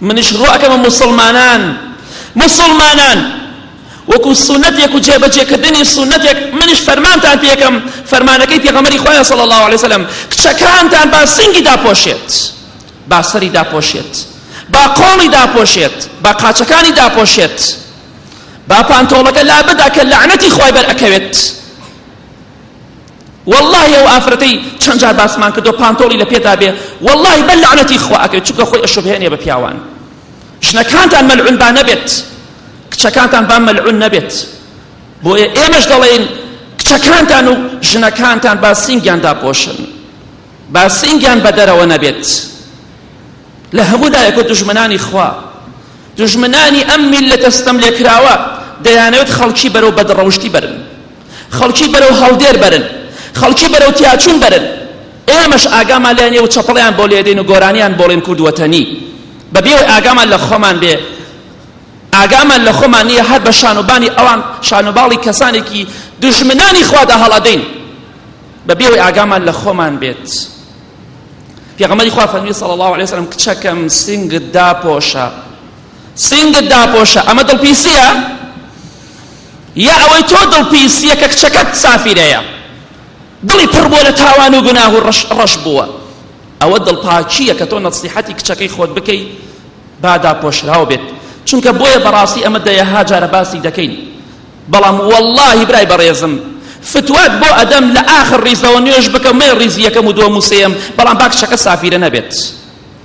منیش ڕوئەکەمە موسڵمانان موسڵمانان وەکو سونەتێک و جێبەجێکردنی سونەتێک منیش فەرمانتان پێکەم فەرمانەکەی پێغەمەری خۆیان صلی الله علیه وسلم کچەکانتان با سنگی داپۆشێت با سەری داپۆشێت با قۆڵی داپۆشێت با قاچەکانی داپۆشێت با پانتۆڵەکە لابدا کە لەعنەتی خۆی بەر ئەکەوێت وەڵاهی ئەو ئافرەتەی چەند جار باسمان کردوە پانتۆڵی لە پێدا بێ وەڵاهی بەر لەعنەتی خوا ئەکەوێت چونکە خۆی ئەشوبهێنێ بە پیاوان ژنەکانتان مەلعون با نەبێت کچەکانتان با مەلعون نەبێت بۆیە ئێمەش دەڵێن کچەکانتان و ژنەکانتان با سینگیان داپۆشن با سینگیان بە دەرەوە نەبێت لە هەموو لایەکە دژمنانی خوا دژمنانی ئەم میلەتە ستەم لێکراوە دەیانەوێت خەڵکی بەرەو بەدڕەوشتی بەرن خەڵکی بەرەو هەڵدێر بەرن، خەڵکی بەرەو تیاچوون بەرن، ئێمەش ئاگامان لێ نیە و چەپڵەیان بۆ لێدەین و گۆرانیان بۆڵێن کورد وەتەنی، بەبێ ئەوەی ئاگامان لە خۆمان بێ، ئاگامان لە خۆمان نیە هەر بە شان و بانی ئەوان، شان و باڵی کەسانێکی دوژمنانی خوادا هەڵئەدەین، بەبێ ئەوەی ئاگامان لە خۆمان بێت. پێغەمبەری خوا فەرمووی، صلی اللە علیە وسلم، کچەکەم سینگت داپۆشە، سینگت داپۆشە ئەمە دڵپیسیە؟ یا ئەوەی تۆ دڵپیسیە کە کچەکەت سافیرەیە دڵی پڕ بووە لە تاوان و گوناه و ڕەش ڕەش بووە ئەوە دڵپاکیە کە تۆ نەسیحەتی کچەکەی خۆت بکەی بادا پۆشراو بێت چونکە بۆیە بەڕاستی ئەمە دەیەها جارە باسی دەکەین بەڵام واللهی برای بەڕێزم فتوات بۆ ئەدەم لە ئاخر ڕیزەوە نوێش بکەم مێ ڕیزیەکەم و دۆم و سێم بەڵام باکچەکە سافیرە نەبێت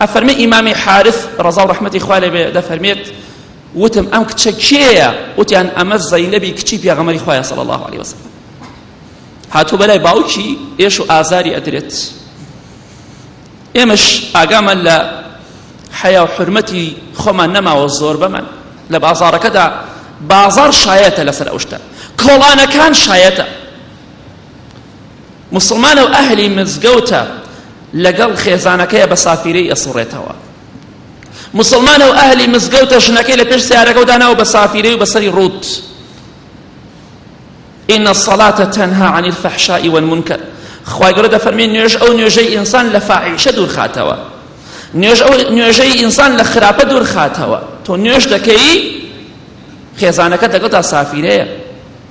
ئەفەرمێ ئیمامی حارث ڕەزا و ڕەحمەتی خوا لێ بێ دەفەرمێت وتم ئەم کچە کێیە وتیان ئەمە زەینەبی کچی پێغەمەری خوایە صلی الله علیه وسلم هاتوو بەلای باوکی ئێش و ئازاری ئەدرێت ئێمەش ئاگامان لە حەیا و حرمەتی خۆمان نەماوە زۆر بەمان لە بازارەکەدا بازار شایەتە لەسەر ئەو شتە کۆڵانەکان شایەتە موسڵمانە و ئەهلی مزگەوتە لەگەڵ خێزانەکەی بە سافیرەی ئەسوڕێتەوە موسڵمانە و ئەهلی مزگەوتە ژنەکەی لە پێش سیارەکەەوە داناوە بە سافیرەی و بەسەری ڕوت إن الصلاة تنهى عن الفحشاء والمنكر خوای گەورە دەفەرمێ نوێژ ئەو نوێژەی ئینسان لە فاحیشە دوور خاتەوە نوێژ ئەو نوێژەی ئینسان لە خراپە دوور خاتەوە تۆ نوێژ دەکەی خێزانەکە دەگەڵ تا سافیرەیە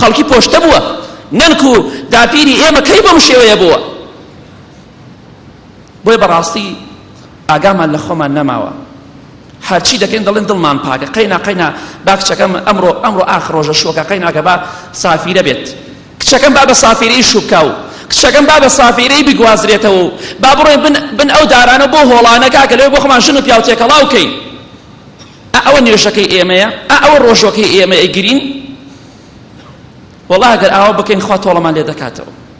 خەڵکی پۆشتە بووە نەنک و داپیری ئێمە کەی بەم شێوەیە بووە بۆیە بەڕاستی ئاگامان لە خۆمان نەماوە هەرچی دەکەین دەڵێن دڵمان پاکە قەینا قەینا با کچەکەم ئەمڕۆ ئەمڕۆ ئاخ ڕۆژە شوەکە قەیناکە با سافیرە بێت کچەکەم با بە سافیرەی شوبکە و کچەکەم با بە سافیرەی بگوازرێتەوە و با بڕۆین بن, بن ئەو دارانە بۆ هۆڵانەکە کە لەوێ بۆ خۆمان ژن و پیاوتێکەڵاوکەین ئا ئەوە نوێژەکەی ئێمەیە ئا ئەوە ڕۆژۆکەی ئێمە ئەگرین وەڵا گەر ئاوا بکەین خوا تۆڵەمان لێ دەکاتەوە